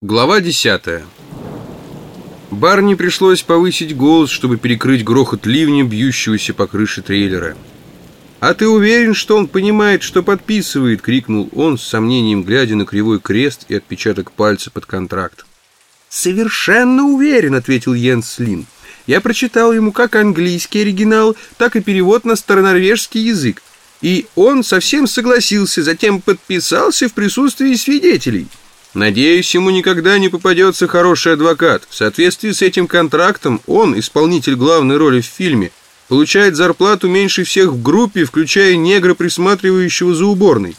Глава 10 Барни пришлось повысить голос, чтобы перекрыть грохот ливня, бьющегося по крыше трейлера. «А ты уверен, что он понимает, что подписывает?» — крикнул он, с сомнением глядя на кривой крест и отпечаток пальца под контракт. «Совершенно уверен», — ответил Йенс Лин. «Я прочитал ему как английский оригинал, так и перевод на старонорвежский язык. И он совсем согласился, затем подписался в присутствии свидетелей». Надеюсь, ему никогда не попадется хороший адвокат. В соответствии с этим контрактом он, исполнитель главной роли в фильме, получает зарплату меньше всех в группе, включая негра, присматривающего за уборной.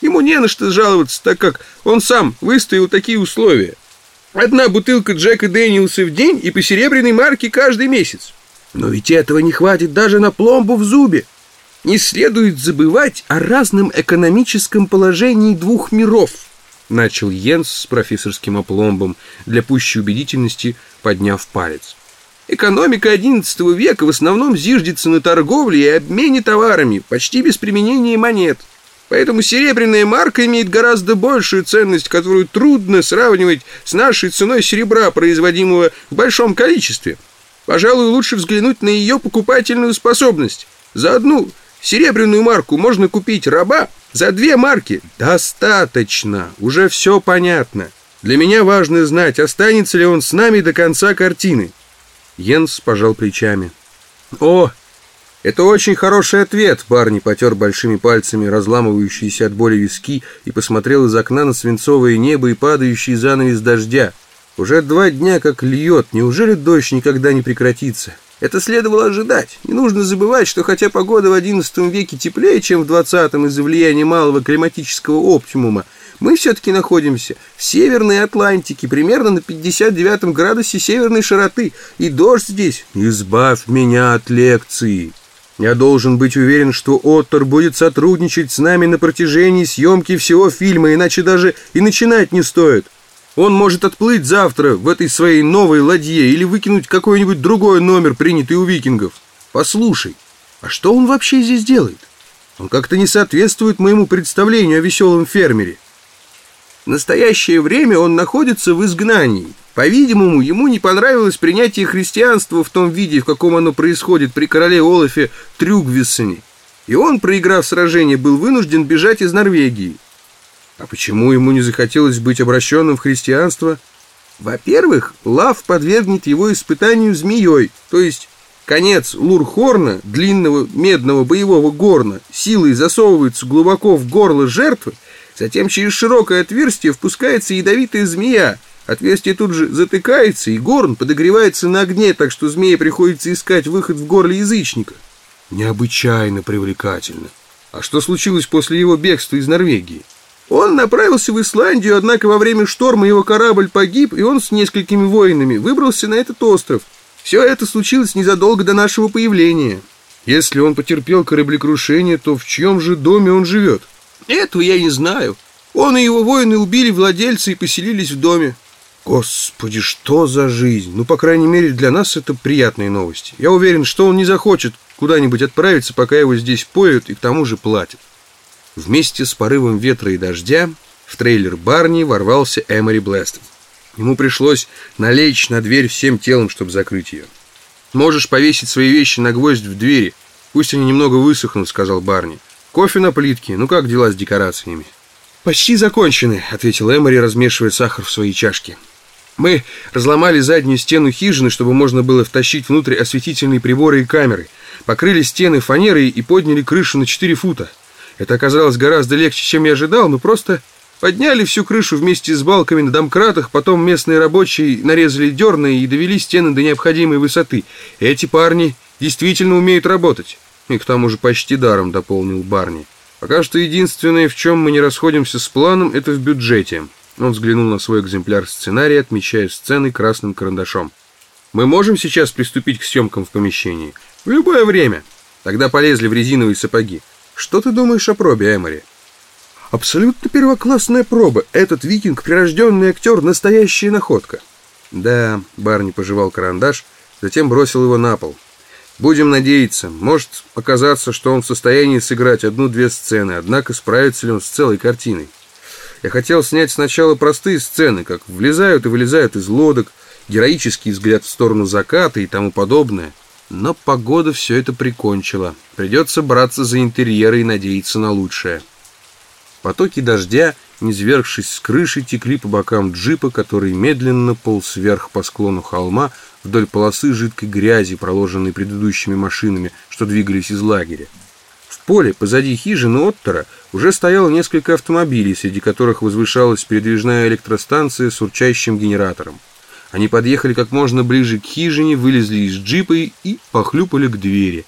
Ему не на что жаловаться, так как он сам выставил такие условия. Одна бутылка Джека Дэниелса в день и по серебряной марке каждый месяц. Но ведь этого не хватит даже на пломбу в зубе. Не следует забывать о разном экономическом положении двух миров – начал Йенс с профессорским опломбом, для пущей убедительности подняв палец. Экономика XI века в основном зиждется на торговле и обмене товарами, почти без применения монет. Поэтому серебряная марка имеет гораздо большую ценность, которую трудно сравнивать с нашей ценой серебра, производимого в большом количестве. Пожалуй, лучше взглянуть на ее покупательную способность. За одну серебряную марку можно купить раба, за две марки достаточно, уже все понятно. Для меня важно знать, останется ли он с нами до конца картины. Йенс пожал плечами. О, это очень хороший ответ, Барни потер большими пальцами разламывающиеся от боли виски и посмотрел из окна на свинцовое небо и падающий занавес дождя. Уже два дня как льет, неужели дождь никогда не прекратится? Это следовало ожидать. Не нужно забывать, что хотя погода в XI веке теплее, чем в XX из-за влияния малого климатического оптимума, мы все-таки находимся в Северной Атлантике, примерно на 59 градусе северной широты, и дождь здесь. Избавь меня от лекции. Я должен быть уверен, что Оттер будет сотрудничать с нами на протяжении съемки всего фильма, иначе даже и начинать не стоит. Он может отплыть завтра в этой своей новой ладье или выкинуть какой-нибудь другой номер, принятый у викингов. Послушай, а что он вообще здесь делает? Он как-то не соответствует моему представлению о веселом фермере. В настоящее время он находится в изгнании. По-видимому, ему не понравилось принятие христианства в том виде, в каком оно происходит при короле Олафе Трюгвиссене. И он, проиграв сражение, был вынужден бежать из Норвегии. А почему ему не захотелось быть обращенным в христианство? Во-первых, Лав подвергнет его испытанию змеей, то есть конец лурхорна, длинного медного боевого горна, силой засовывается глубоко в горло жертвы, затем через широкое отверстие впускается ядовитая змея, отверстие тут же затыкается, и горн подогревается на огне, так что змее приходится искать выход в горле язычника. Необычайно привлекательно. А что случилось после его бегства из Норвегии? Он направился в Исландию, однако во время шторма его корабль погиб, и он с несколькими воинами выбрался на этот остров. Все это случилось незадолго до нашего появления. Если он потерпел кораблекрушение, то в чьем же доме он живет? Этого я не знаю. Он и его воины убили владельца и поселились в доме. Господи, что за жизнь? Ну, по крайней мере, для нас это приятные новости. Я уверен, что он не захочет куда-нибудь отправиться, пока его здесь поют и к тому же платят. Вместе с порывом ветра и дождя в трейлер Барни ворвался Эмори Блэстон. Ему пришлось налечь на дверь всем телом, чтобы закрыть ее. «Можешь повесить свои вещи на гвоздь в двери. Пусть они немного высохнут», — сказал Барни. «Кофе на плитке. Ну как дела с декорациями?» «Почти закончены», — ответил Эмори, размешивая сахар в своей чашке. «Мы разломали заднюю стену хижины, чтобы можно было втащить внутрь осветительные приборы и камеры. Покрыли стены фанерой и подняли крышу на 4 фута. Это оказалось гораздо легче, чем я ожидал. Мы просто подняли всю крышу вместе с балками на домкратах, потом местные рабочие нарезали дерны и довели стены до необходимой высоты. Эти парни действительно умеют работать. И к тому же почти даром, дополнил Барни. Пока что единственное, в чем мы не расходимся с планом, это в бюджете. Он взглянул на свой экземпляр сценария, отмечая сцены красным карандашом. Мы можем сейчас приступить к съемкам в помещении? В любое время. Тогда полезли в резиновые сапоги. Что ты думаешь о пробе, Эмори? Абсолютно первоклассная проба. Этот викинг, прирожденный актер, настоящая находка. Да, Барни пожевал карандаш, затем бросил его на пол. Будем надеяться. Может оказаться, что он в состоянии сыграть одну-две сцены, однако справится ли он с целой картиной? Я хотел снять сначала простые сцены, как влезают и вылезают из лодок, героический взгляд в сторону заката и тому подобное. Но погода все это прикончила. Придется браться за интерьеры и надеяться на лучшее. Потоки дождя, низвергшись с крыши, текли по бокам джипа, который медленно полз вверх по склону холма вдоль полосы жидкой грязи, проложенной предыдущими машинами, что двигались из лагеря. В поле позади хижины Оттера уже стояло несколько автомобилей, среди которых возвышалась передвижная электростанция с урчащим генератором. Они подъехали как можно ближе к хижине, вылезли из джипа и похлюпали к двери.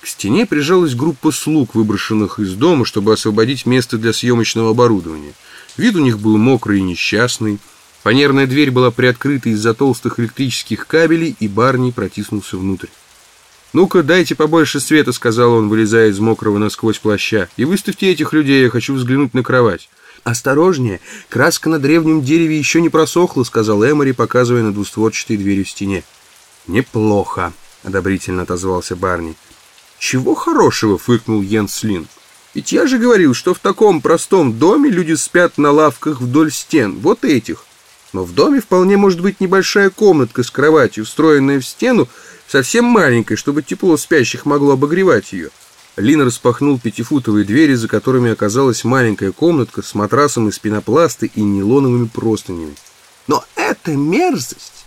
К стене прижалась группа слуг, выброшенных из дома, чтобы освободить место для съемочного оборудования. Вид у них был мокрый и несчастный. Фанерная дверь была приоткрыта из-за толстых электрических кабелей, и Барни протиснулся внутрь. «Ну-ка, дайте побольше света», — сказал он, вылезая из мокрого насквозь плаща. «И выставьте этих людей, я хочу взглянуть на кровать». «Осторожнее! Краска на древнем дереве еще не просохла», — сказал Эмори, показывая на двустворчатой двери в стене. «Неплохо», — одобрительно отозвался Барни. «Чего хорошего?» — фыркнул Йенс Лин. «Ведь я же говорил, что в таком простом доме люди спят на лавках вдоль стен, вот этих. Но в доме вполне может быть небольшая комнатка с кроватью, встроенная в стену, совсем маленькая, чтобы тепло спящих могло обогревать ее. Лин распахнул пятифутовые двери, за которыми оказалась маленькая комнатка с матрасом из пенопласта и нейлоновыми простынями. «Но это мерзость!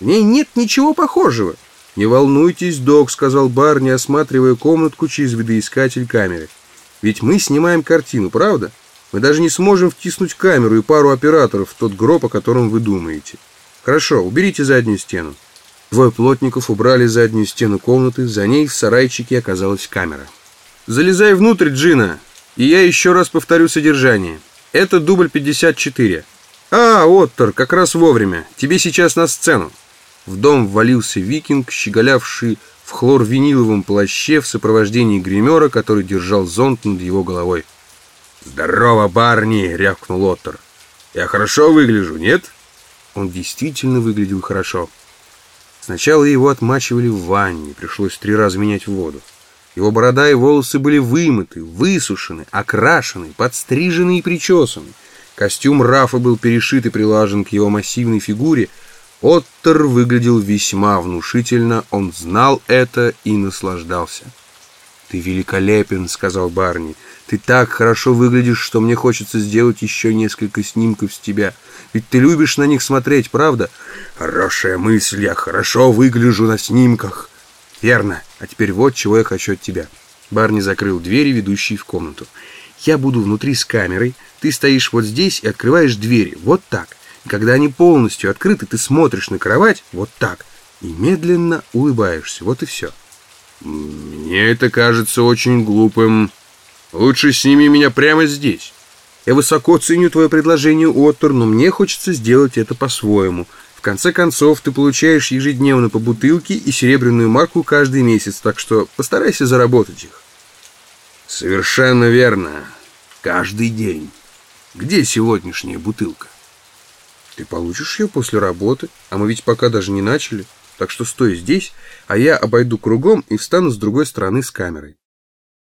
В ней нет ничего похожего!» «Не волнуйтесь, док», — сказал Барни, осматривая комнатку через видоискатель камеры. «Ведь мы снимаем картину, правда? Мы даже не сможем втиснуть камеру и пару операторов в тот гроб, о котором вы думаете. Хорошо, уберите заднюю стену». Двое плотников убрали заднюю стену комнаты, за ней в сарайчике оказалась камера. «Залезай внутрь, Джина, и я еще раз повторю содержание. Это дубль 54. А, Оттер, как раз вовремя. Тебе сейчас на сцену». В дом ввалился викинг, щеголявший в хлорвиниловом плаще в сопровождении гримера, который держал зонт над его головой. «Здорово, барни!» — рявкнул Оттер. «Я хорошо выгляжу, нет?» Он действительно выглядел хорошо. Сначала его отмачивали в ванне, пришлось три раза менять воду. Его борода и волосы были вымыты, высушены, окрашены, подстрижены и причесаны. Костюм Рафа был перешит и прилажен к его массивной фигуре. Оттер выглядел весьма внушительно, он знал это и наслаждался. «Ты великолепен», — сказал Барни. «Ты так хорошо выглядишь, что мне хочется сделать еще несколько снимков с тебя. Ведь ты любишь на них смотреть, правда?» «Хорошая мысль, я хорошо выгляжу на снимках». «Верно. А теперь вот чего я хочу от тебя». Барни закрыл двери, ведущие в комнату. «Я буду внутри с камерой. Ты стоишь вот здесь и открываешь двери. Вот так. И когда они полностью открыты, ты смотришь на кровать вот так. И медленно улыбаешься. Вот и все». «Мне это кажется очень глупым. Лучше сними меня прямо здесь». «Я высоко ценю твое предложение, Оттер, но мне хочется сделать это по-своему. В конце концов, ты получаешь ежедневно по бутылке и серебряную марку каждый месяц, так что постарайся заработать их». «Совершенно верно. Каждый день. Где сегодняшняя бутылка?» «Ты получишь ее после работы, а мы ведь пока даже не начали». Так что стой здесь, а я обойду кругом и встану с другой стороны с камерой.